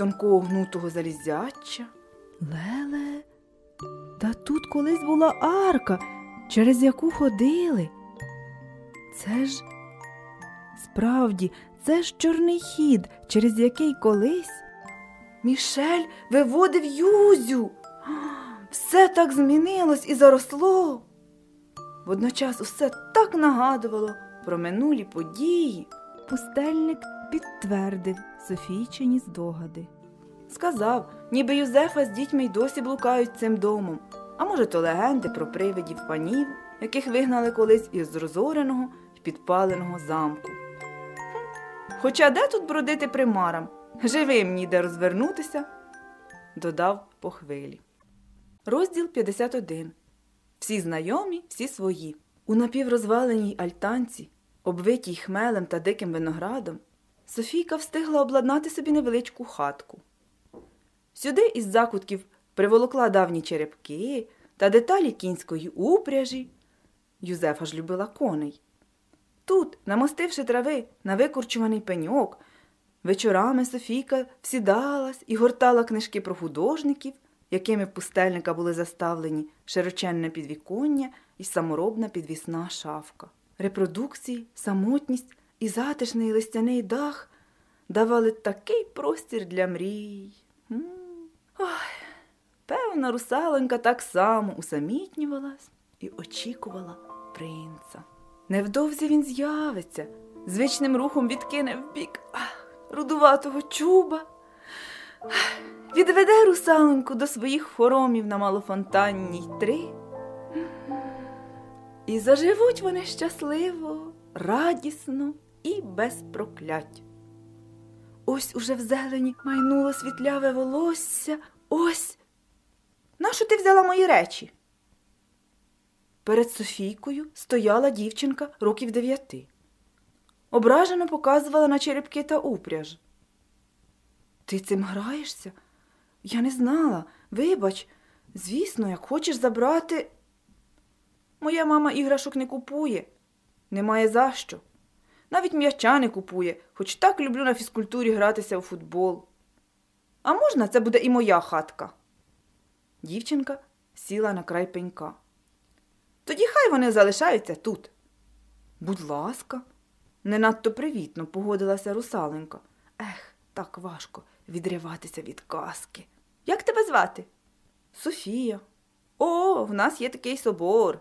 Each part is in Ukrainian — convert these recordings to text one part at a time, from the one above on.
тонкого гнутого залізяча. Леле, та тут колись була арка, через яку ходили. Це ж справді, це ж чорний хід, через який колись. Мішель виводив Юзю. Все так змінилось і заросло. Водночас усе так нагадувало про минулі події. Пустельник підтвердив Софійчині здогади. Сказав, ніби Юзефа з дітьми й досі блукають цим домом. А може, то легенди про привидів панів, яких вигнали колись із розореного й підпаленого замку. Хоча де тут бродити примарам? Живим ніде розвернутися, додав по хвилі. Розділ 51. Всі знайомі, всі свої. У напіврозваленій альтанці, обвитій хмелем та диким виноградом, Софійка встигла обладнати собі невеличку хатку. Сюди із закутків приволокла давні черепки та деталі кінської упряжі. Юзефа ж любила коней. Тут, намостивши трави на викорчуваний пеньок, вечорами Софійка всідалась і гортала книжки про художників, якими в пустельника були заставлені широченне підвіконня і саморобна підвісна шафка. Репродукції, самотність і затишний листяний дах давали такий простір для мрій. Ой, певна русалонька так само усамітнювалась і очікувала принца. Невдовзі він з'явиться, звичним рухом відкине вбік ах, рудуватого чуба, відведе русалоньку до своїх хоромів на малофонтанній три. І заживуть вони щасливо, радісно і без проклять. Ось уже в зелені майнуло світляве волосся. Ось. Нащо ти взяла мої речі? Перед Софійкою стояла дівчинка років дев'яти. Ображено показувала на черепки та упряж. Ти цим граєшся? Я не знала. Вибач, звісно, як хочеш забрати. Моя мама іграшок не купує. Немає за що. Навіть м'яча не купує, хоч так люблю на фізкультурі гратися у футбол. А можна це буде і моя хатка? Дівчинка сіла на край пенька. Тоді хай вони залишаються тут. Будь ласка, не надто привітно погодилася русаленька. Ех, так важко відриватися від казки. Як тебе звати? Софія. О, в нас є такий собор.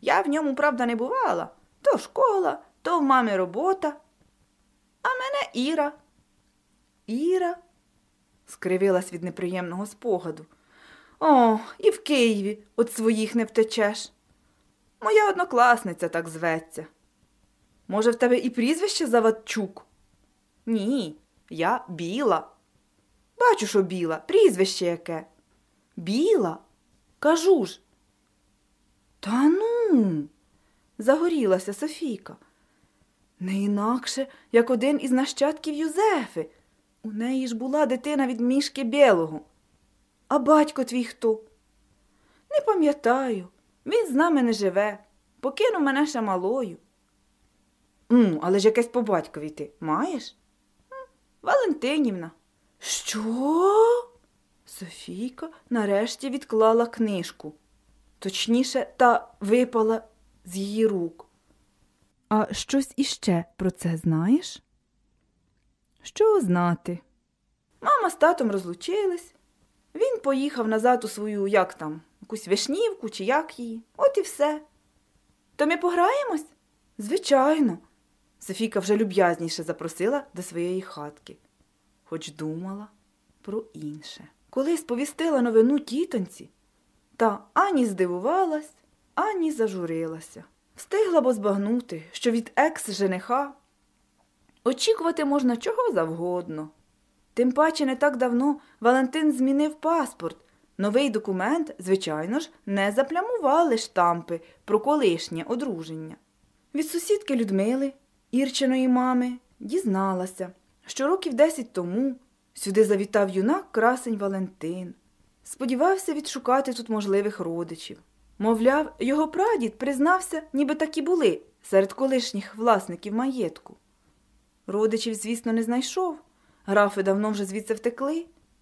Я в ньому, правда, не бувала. То школа, то в мами робота. А мене Іра. Іра? скривилась від неприємного спогаду. О, і в Києві от своїх не втечеш. Моя однокласниця так зветься. Може, в тебе і прізвище Завадчук? Ні, я біла. Бачу, що біла, прізвище яке. Біла? Кажу ж. Та ну, загорілася Софійка. Не інакше, як один із нащадків Юзефи. У неї ж була дитина від мішки білого. А батько твій хто? Не пам'ятаю. Він з нами не живе. Покинув мене ще малою. «М, але ж якесь по батькові ти маєш? «М, Валентинівна. Що? Софійка нарешті відклала книжку. Точніше, та випала з її рук. А щось іще про це знаєш? Що знати? Мама з татом розлучились. Він поїхав назад у свою, як там, якусь вишнівку чи як її. От і все. То ми пограємось? Звичайно. Софійка вже люб'язніше запросила до своєї хатки, хоч думала про інше. Коли сповістила новину тітоньці, та ані здивувалась, ані зажурилася. Встигла б збагнути, що від екс-жениха очікувати можна чого завгодно. Тим паче не так давно Валентин змінив паспорт. Новий документ, звичайно ж, не заплямували штампи про колишнє одруження. Від сусідки Людмили, Ірчиної мами, дізналася, що років десять тому сюди завітав юнак красень Валентин. Сподівався відшукати тут можливих родичів. Мовляв, його прадід признався, ніби так і були серед колишніх власників маєтку. Родичів, звісно, не знайшов, Графи давно вже звідси втекли.